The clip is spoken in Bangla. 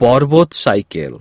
পর্বত সাইকেল